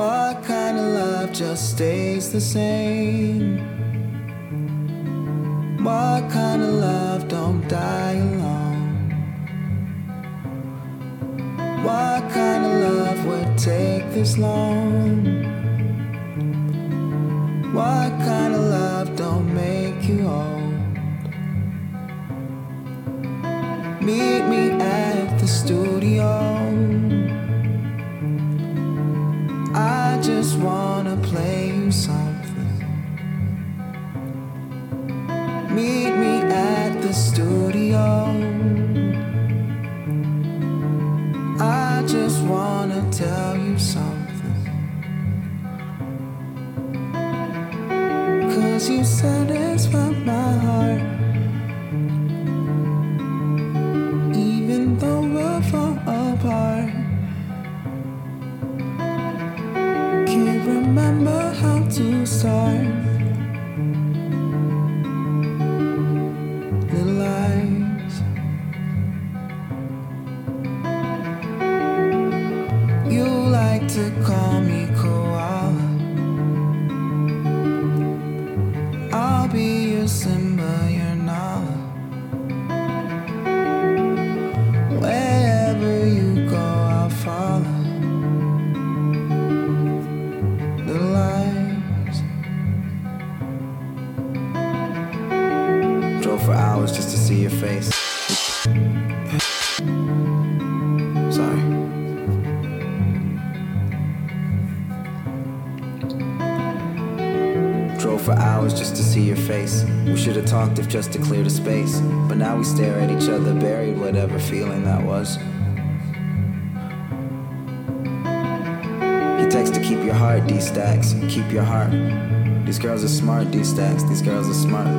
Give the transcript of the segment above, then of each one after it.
What kind of love just stays the same? What kind of love don't die alone? What kind of love would take this long? What kind of love don't make you old? Meet me at the studio. Meet me at the studio. I just wanna tell you something. Cause you satisfy my heart. Even though we're far apart. Can't remember how to start. To call me koala. I'll be your Simba, your Nala. Wherever you go, I'll follow. Little lies. Drove for hours just to see your face. For hours just to see your face. We should have talked if just to clear the space. But now we stare at each other, buried whatever feeling that was. He texts to keep your heart, D stacks. Keep your heart. These girls are smart, D stacks. These girls are smart. I.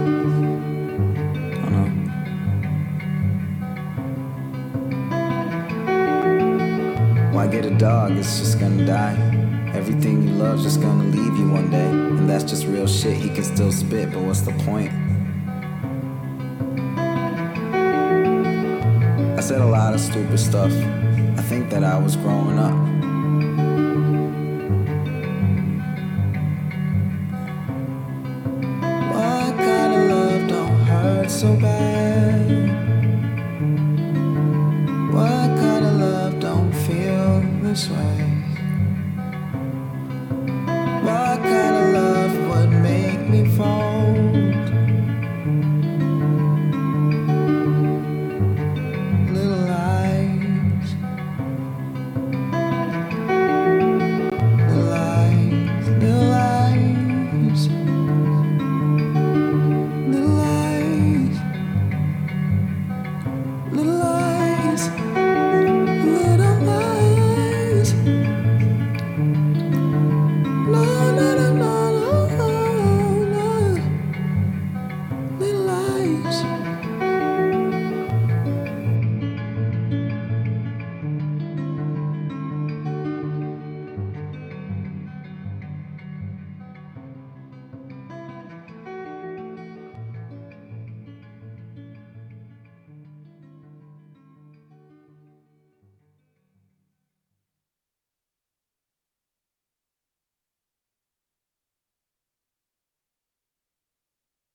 Why get a dog? It's just gonna die. Everything you love's just gonna leave you one day. And that's just real shit. He can still spit, but what's the point? I said a lot of stupid stuff. I think that I was growing up. What kind of love don't hurt so bad? What kind of love don't feel this way? dreams.